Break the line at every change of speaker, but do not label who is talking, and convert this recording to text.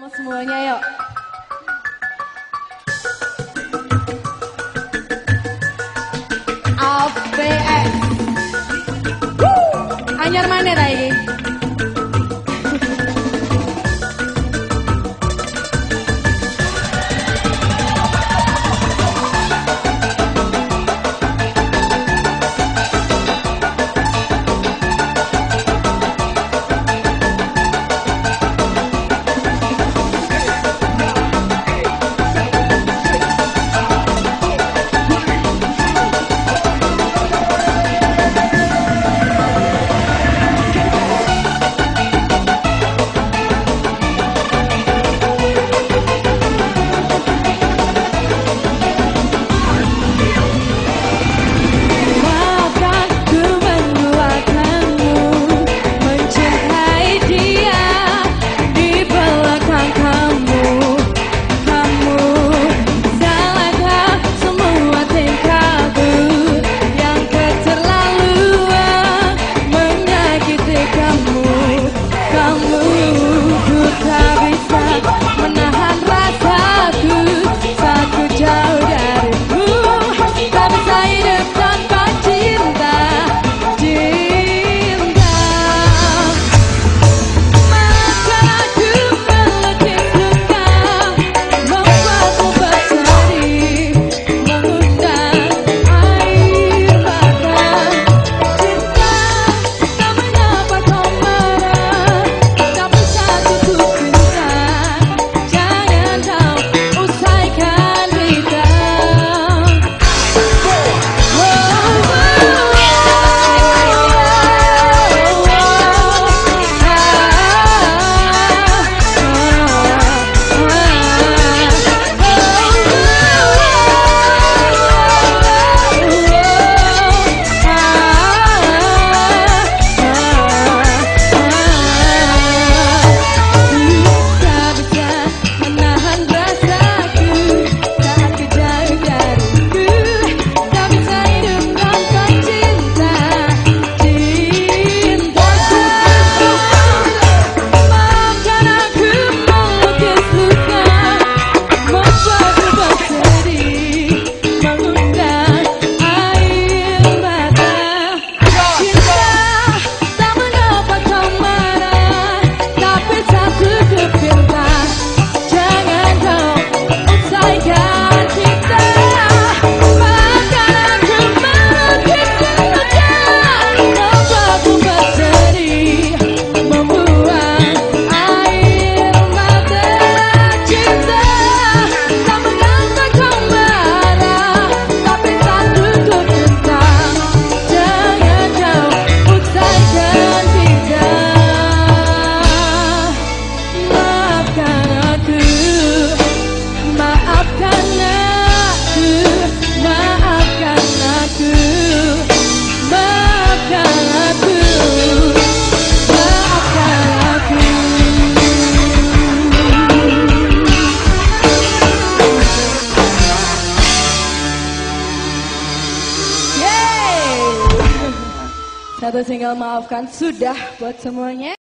semuanya yuk. ABS. Anyar mana single maafkan sudah buat semuanya.